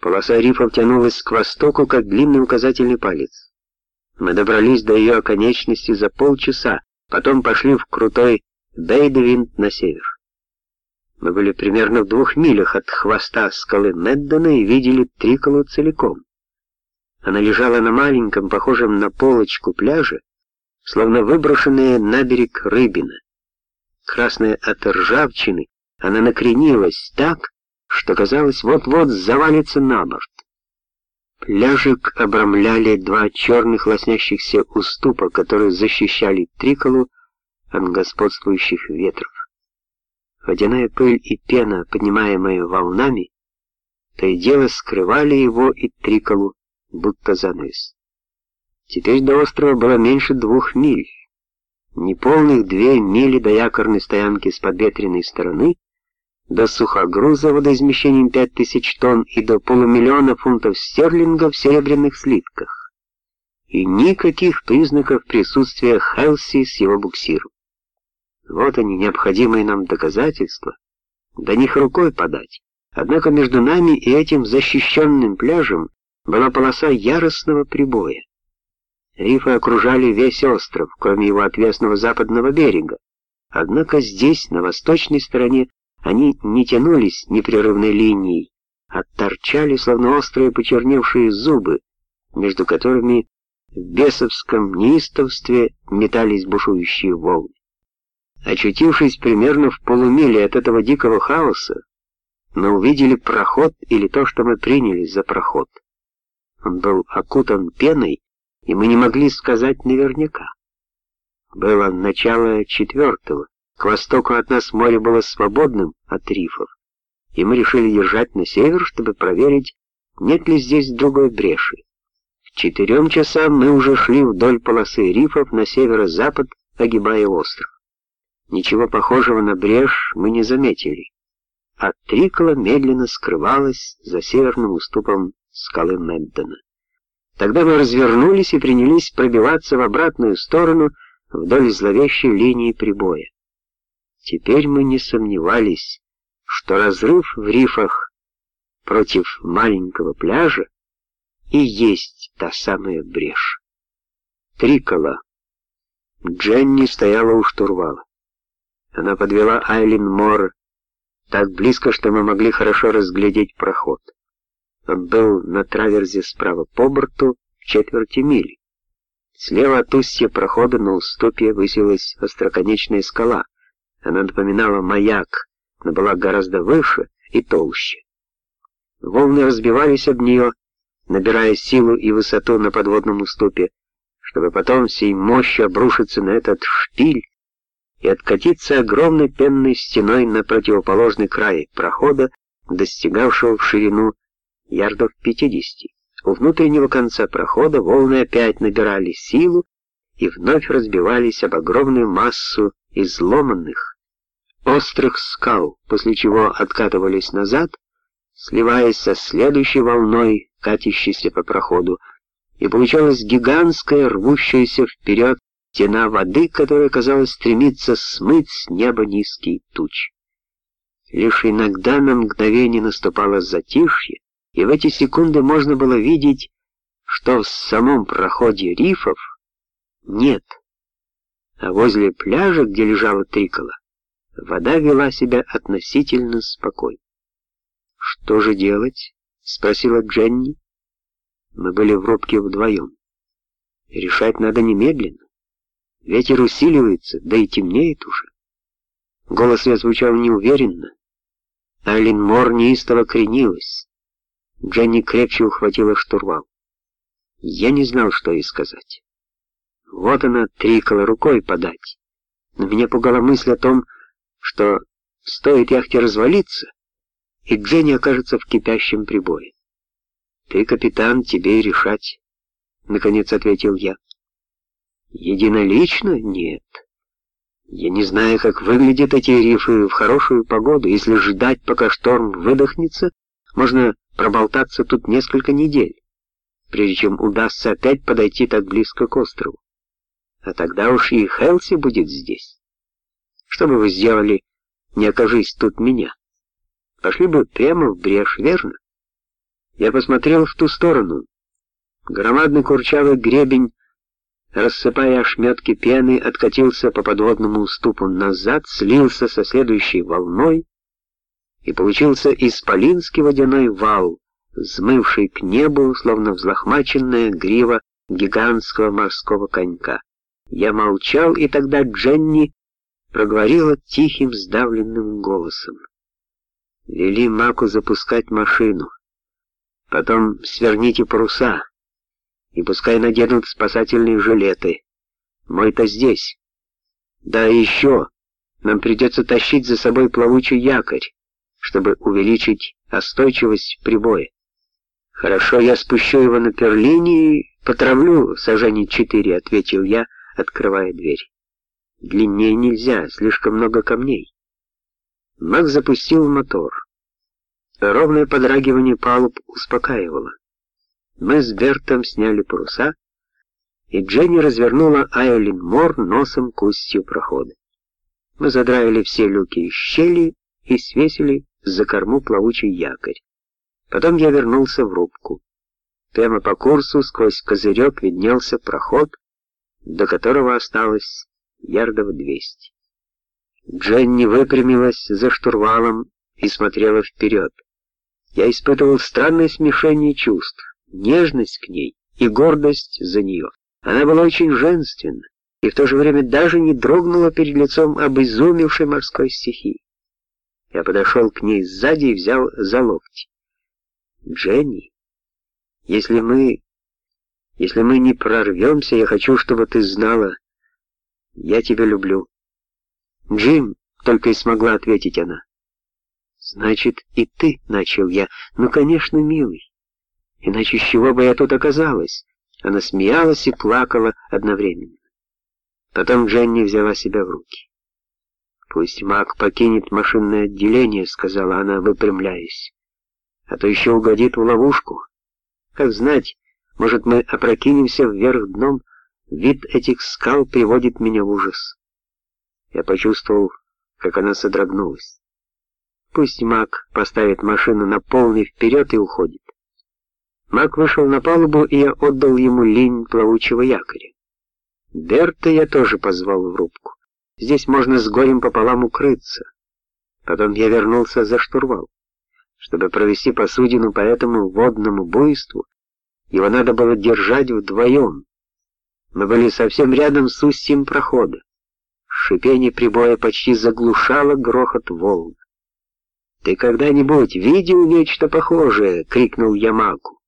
Полоса рифов тянулась к востоку, как длинный указательный палец. Мы добрались до ее оконечности за полчаса, потом пошли в крутой Бейдвинд на север. Мы были примерно в двух милях от хвоста скалы Меддона и видели Триколу целиком. Она лежала на маленьком, похожем на полочку пляже, словно выброшенная на берег рыбина. Красная от ржавчины, она накренилась так, что казалось, вот-вот завалится на борт. Пляжик обрамляли два черных лоснящихся уступа, которые защищали Триколу от господствующих ветров. Водяная пыль и пена, поднимаемая волнами, то и дело скрывали его и Триколу, будто занавес. Теперь до острова было меньше двух миль. Неполных две мили до якорной стоянки с подветренной стороны, до сухогруза водоизмещением 5000 тонн и до полумиллиона фунтов стерлинга в серебряных слитках. И никаких признаков присутствия Хелси с его буксиром. Вот они, необходимые нам доказательства. До них рукой подать. Однако между нами и этим защищенным пляжем была полоса яростного прибоя. Рифы окружали весь остров, кроме его отвесного западного берега. Однако здесь, на восточной стороне, они не тянулись непрерывной линией, а торчали, словно острые почерневшие зубы, между которыми в бесовском неистовстве метались бушующие волны. Очутившись примерно в полумиле от этого дикого хаоса, мы увидели проход или то, что мы приняли за проход. Он был окутан пеной, и мы не могли сказать наверняка. Было начало четвертого, к востоку от нас море было свободным от рифов, и мы решили держать на север, чтобы проверить, нет ли здесь другой бреши. К четырем часам мы уже шли вдоль полосы рифов на северо-запад, огибая остров. Ничего похожего на брешь мы не заметили, а Трикола медленно скрывалась за северным уступом скалы Меддона. Тогда мы развернулись и принялись пробиваться в обратную сторону вдоль зловещей линии прибоя. Теперь мы не сомневались, что разрыв в рифах против маленького пляжа и есть та самая брешь. Трикола. Дженни стояла у штурвала. Она подвела Айлин Мор так близко, что мы могли хорошо разглядеть проход. Он был на траверзе справа по борту в четверти мили. Слева от устья прохода на уступе высилась остроконечная скала. Она напоминала маяк, но была гораздо выше и толще. Волны разбивались об нее, набирая силу и высоту на подводном уступе, чтобы потом всей мощью обрушиться на этот шпиль, и откатиться огромной пенной стеной на противоположный край прохода, достигавшего в ширину ярдов 50. У внутреннего конца прохода волны опять набирали силу и вновь разбивались об огромную массу изломанных, острых скал, после чего откатывались назад, сливаясь со следующей волной, катящейся по проходу, и получалась гигантская, рвущаяся вперед стена воды, которая, казалось, стремится смыть с неба низкие тучи. Лишь иногда на мгновение наступало затишье, и в эти секунды можно было видеть, что в самом проходе рифов нет, а возле пляжа, где лежала Трикола, вода вела себя относительно спокойно. «Что же делать?» — спросила Дженни. Мы были в рубке вдвоем. Решать надо немедленно. Ветер усиливается, да и темнеет уже. Голос я звучал неуверенно. Айлин Мор неистово кренилась. Дженни крепче ухватила штурвал. Я не знал, что ей сказать. Вот она трикала рукой подать. Но меня пугала мысль о том, что стоит яхте развалиться, и Дженни окажется в кипящем прибое. «Ты, капитан, тебе и решать», — наконец ответил я. Единолично? Нет. Я не знаю, как выглядят эти рифы в хорошую погоду. Если ждать, пока шторм выдохнется, можно проболтаться тут несколько недель, прежде чем удастся опять подойти так близко к острову. А тогда уж и Хелси будет здесь. Что бы вы сделали, не окажись тут меня? Пошли бы прямо в брешь, верно? Я посмотрел в ту сторону. Громадный курчавый гребень, рассыпая ошметки пены, откатился по подводному уступу назад, слился со следующей волной, и получился исполинский водяной вал, взмывший к небу, словно взлохмаченная грива гигантского морского конька. Я молчал, и тогда Дженни проговорила тихим, сдавленным голосом. Вели Маку запускать машину. Потом сверните паруса, и пускай наденут спасательные жилеты. Мой-то здесь. Да еще, нам придется тащить за собой плавучий якорь, чтобы увеличить остойчивость прибоя. Хорошо, я спущу его на перлине и потравлю сажений четыре, ответил я, открывая дверь. Длиннее нельзя, слишком много камней. Мак запустил мотор. Ровное подрагивание палуб успокаивало. Мы с Бертом сняли паруса, и Дженни развернула Айлин Мор носом к устью прохода. Мы задраили все люки и щели и свесили за корму плавучий якорь. Потом я вернулся в рубку. Прямо по курсу сквозь козырек виднелся проход, до которого осталось ярдов двести. Дженни выпрямилась за штурвалом и смотрела вперед. Я испытывал странное смешение чувств, нежность к ней и гордость за нее. Она была очень женственна и в то же время даже не дрогнула перед лицом обезумевшей морской стихии. Я подошел к ней сзади и взял за локти. «Дженни, если мы... если мы не прорвемся, я хочу, чтобы ты знала, я тебя люблю». «Джим», — только и смогла ответить она. «Значит, и ты», — начал я. «Ну, конечно, милый. Иначе с чего бы я тут оказалась?» Она смеялась и плакала одновременно. Потом Дженни взяла себя в руки. «Пусть маг покинет машинное отделение», — сказала она, выпрямляясь. «А то еще угодит в ловушку. Как знать, может, мы опрокинемся вверх дном. Вид этих скал приводит меня в ужас». Я почувствовал, как она содрогнулась. «Пусть маг поставит машину на полный вперед и уходит». Маг вышел на палубу, и я отдал ему линь плавучего якоря. Берта я тоже позвал в рубку. Здесь можно с горем пополам укрыться. Потом я вернулся за штурвал. Чтобы провести посудину по этому водному буйству, его надо было держать вдвоем. Мы были совсем рядом с устьем прохода. Шипение прибоя почти заглушало грохот волн. «Ты когда-нибудь видел нечто похожее?» — крикнул Ямаку.